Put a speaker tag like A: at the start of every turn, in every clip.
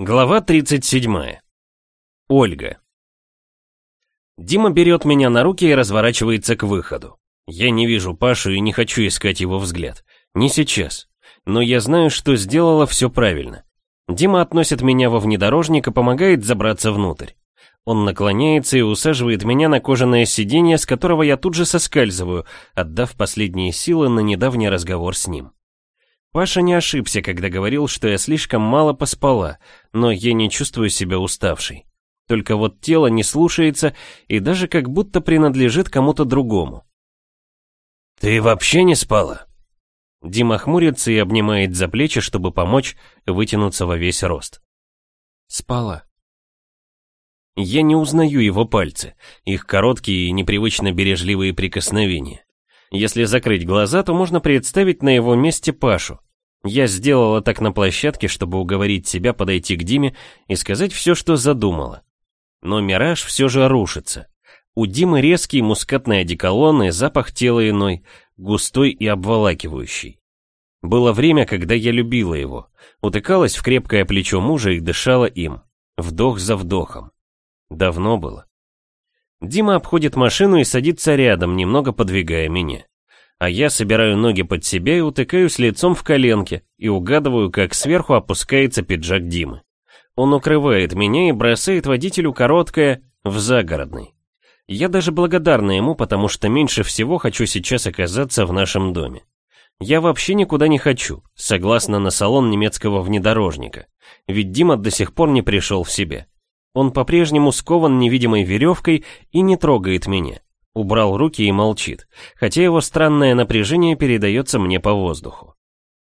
A: Глава 37. Ольга. Дима берет меня на руки и разворачивается к выходу. Я не вижу Пашу и не хочу искать его взгляд. Не сейчас. Но я знаю, что сделала все правильно. Дима относит меня во внедорожник и помогает забраться внутрь. Он наклоняется и усаживает меня на кожаное сиденье, с которого я тут же соскальзываю, отдав последние силы на недавний разговор с ним. Паша не ошибся, когда говорил, что я слишком мало поспала, но я не чувствую себя уставшей. Только вот тело не слушается и даже как будто принадлежит кому-то другому.
B: «Ты вообще не спала?»
A: Дима хмурится и обнимает за плечи, чтобы помочь вытянуться во весь рост.
C: «Спала».
A: Я не узнаю его пальцы, их короткие и непривычно бережливые прикосновения. Если закрыть глаза, то можно представить на его месте Пашу. Я сделала так на площадке, чтобы уговорить себя подойти к Диме и сказать все, что задумала. Но мираж все же рушится. У Димы резкий мускатный одеколон и запах тела иной, густой и обволакивающий. Было время, когда я любила его, утыкалась в крепкое плечо мужа и дышала им, вдох за вдохом. Давно было. Дима обходит машину и садится рядом, немного подвигая меня. А я собираю ноги под себя и утыкаюсь лицом в коленки, и угадываю, как сверху опускается пиджак Димы. Он укрывает меня и бросает водителю короткое «в загородный». Я даже благодарна ему, потому что меньше всего хочу сейчас оказаться в нашем доме. Я вообще никуда не хочу, согласно на салон немецкого внедорожника, ведь Дима до сих пор не пришел в себя. Он по-прежнему скован невидимой веревкой и не трогает меня. Убрал руки и молчит, хотя его странное напряжение передается мне по воздуху.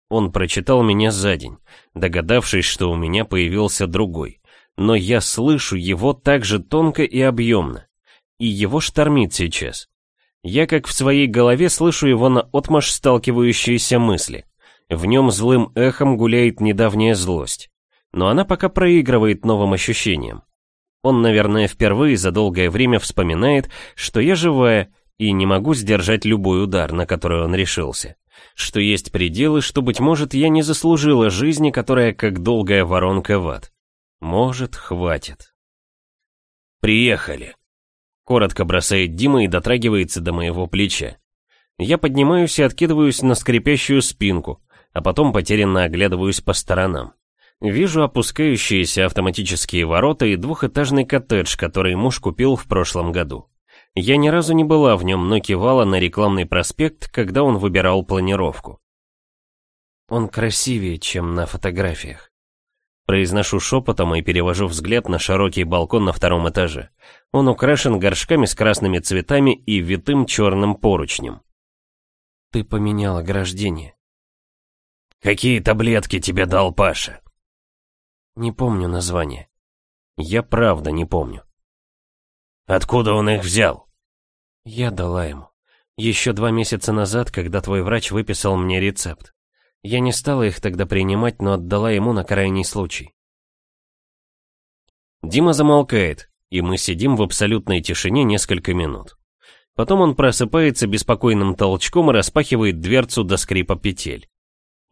A: Он прочитал меня за день, догадавшись, что у меня появился другой. Но я слышу его так же тонко и объемно. И его штормит сейчас. Я как в своей голове слышу его на отмашь сталкивающиеся мысли. В нем злым эхом гуляет недавняя злость но она пока проигрывает новым ощущениям. Он, наверное, впервые за долгое время вспоминает, что я живая и не могу сдержать любой удар, на который он решился. Что есть пределы, что, быть может, я не заслужила жизни, которая как долгая воронка в ад. Может, хватит.
B: «Приехали», — коротко бросает Дима и дотрагивается до моего плеча.
A: Я поднимаюсь и откидываюсь на скрипящую спинку, а потом потерянно оглядываюсь по сторонам. Вижу опускающиеся автоматические ворота и двухэтажный коттедж, который муж купил в прошлом году. Я ни разу не была в нем, но кивала на рекламный проспект, когда он выбирал планировку.
C: Он красивее, чем на фотографиях.
A: Произношу шепотом и перевожу взгляд на широкий балкон на втором этаже. Он украшен горшками с красными цветами и витым черным поручнем.
C: Ты поменял ограждение.
B: Какие таблетки тебе дал Паша?
C: Не помню название.
A: Я правда не помню.
B: Откуда он их взял?
C: Я дала ему. Еще два месяца назад, когда твой врач выписал мне рецепт. Я не стала их тогда принимать, но отдала ему на крайний случай.
A: Дима замолкает, и мы сидим в абсолютной тишине несколько минут. Потом он просыпается беспокойным толчком и распахивает дверцу до скрипа петель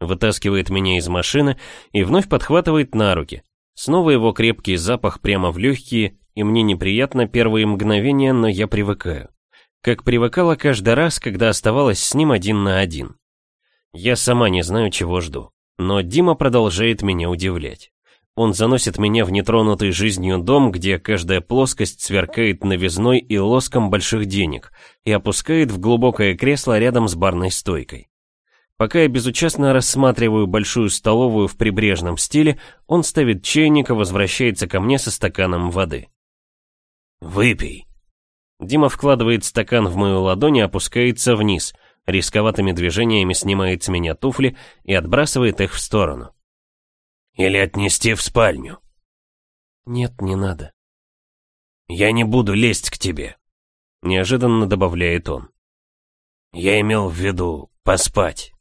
A: вытаскивает меня из машины и вновь подхватывает на руки. Снова его крепкий запах прямо в легкие, и мне неприятно первые мгновения, но я привыкаю. Как привыкала каждый раз, когда оставалась с ним один на один. Я сама не знаю, чего жду, но Дима продолжает меня удивлять. Он заносит меня в нетронутый жизнью дом, где каждая плоскость сверкает новизной и лоском больших денег, и опускает в глубокое кресло рядом с барной стойкой. Пока я безучастно рассматриваю большую столовую в прибрежном стиле, он ставит чайник и возвращается ко мне со стаканом воды.
B: «Выпей».
A: Дима вкладывает стакан в мою ладонь и опускается вниз, рисковатыми движениями снимает с меня туфли и отбрасывает их в сторону.
B: «Или отнести в спальню?»
C: «Нет, не надо».
B: «Я не буду лезть к тебе», — неожиданно добавляет он. «Я имел в виду поспать».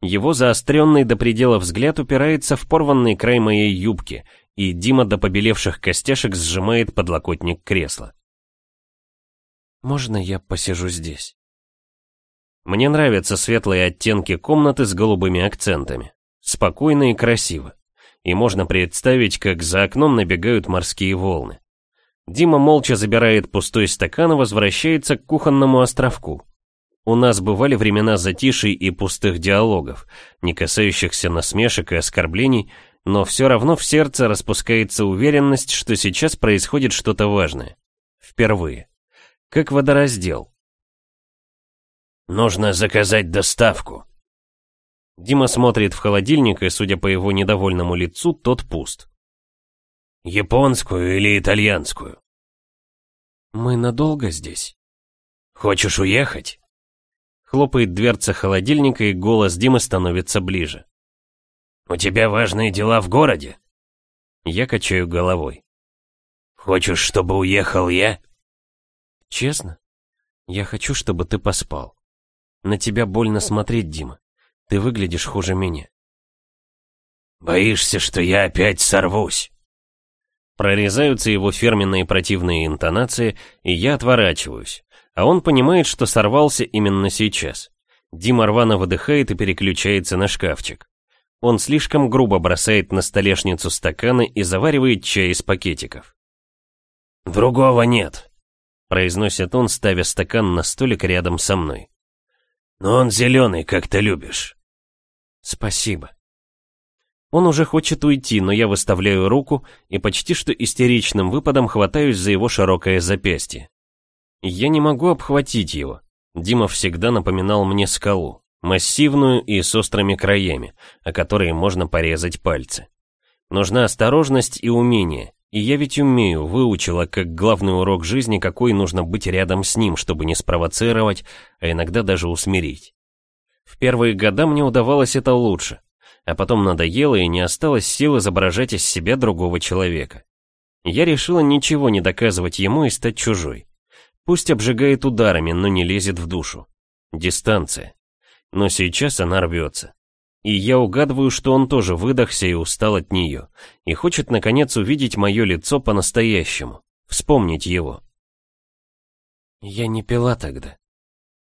A: Его заостренный до предела взгляд упирается в порванный край моей юбки, и Дима до побелевших костяшек сжимает подлокотник кресла.
C: «Можно я посижу здесь?»
A: Мне нравятся светлые оттенки комнаты с голубыми акцентами. Спокойно и красиво. и можно представить, как за окном набегают морские волны. Дима молча забирает пустой стакан и возвращается к кухонному островку. У нас бывали времена затишей и пустых диалогов, не касающихся насмешек и оскорблений, но все равно в сердце распускается уверенность, что сейчас происходит что-то важное. Впервые. Как водораздел.
B: «Нужно заказать доставку».
A: Дима смотрит в холодильник, и, судя по его недовольному лицу, тот пуст.
B: Японскую или итальянскую?
C: Мы надолго здесь?
B: Хочешь уехать?
A: Хлопает дверца холодильника, и голос Димы становится ближе.
B: У тебя важные дела в городе?
A: Я качаю головой.
B: Хочешь, чтобы уехал я?
C: Честно? Я хочу, чтобы ты поспал. На тебя больно смотреть, Дима. Ты выглядишь хуже меня.
B: Боишься, что я опять сорвусь?
A: Прорезаются его фирменные противные интонации, и я отворачиваюсь. А он понимает, что сорвался именно сейчас. Дима рвано выдыхает и переключается на шкафчик. Он слишком грубо бросает на столешницу стаканы и заваривает чай из пакетиков.
B: «Другого нет», —
A: произносит он, ставя стакан на столик рядом со мной.
B: «Но он зеленый, как ты любишь».
C: «Спасибо».
A: Он уже хочет уйти, но я выставляю руку и почти что истеричным выпадом хватаюсь за его широкое запястье. Я не могу обхватить его. Дима всегда напоминал мне скалу, массивную и с острыми краями, о которые можно порезать пальцы. Нужна осторожность и умение, и я ведь умею, выучила как главный урок жизни, какой нужно быть рядом с ним, чтобы не спровоцировать, а иногда даже усмирить. В первые года мне удавалось это лучше, а потом надоело и не осталось сил изображать из себя другого человека. Я решила ничего не доказывать ему и стать чужой. Пусть обжигает ударами, но не лезет в душу. Дистанция. Но сейчас она рвется. И я угадываю, что он тоже выдохся и устал от нее, и хочет наконец увидеть мое лицо по-настоящему, вспомнить его.
C: Я не пила тогда.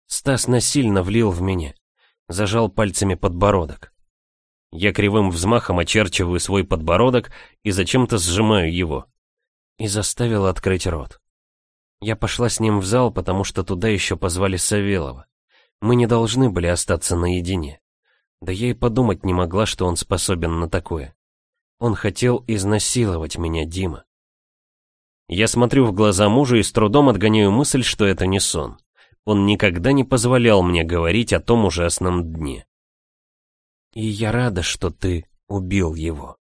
C: Стас насильно влил в меня, зажал пальцами подбородок.
A: Я кривым взмахом очерчиваю свой подбородок и зачем-то сжимаю его.
C: И заставил открыть рот. Я пошла с ним в зал, потому что туда еще позвали Савелова. Мы не должны были остаться наедине. Да я и подумать не могла, что он способен на такое. Он хотел изнасиловать меня, Дима.
A: Я смотрю в глаза мужа и с трудом отгоняю мысль, что это не сон. Он никогда не позволял мне говорить о том ужасном дне.
C: И я рада, что ты убил его.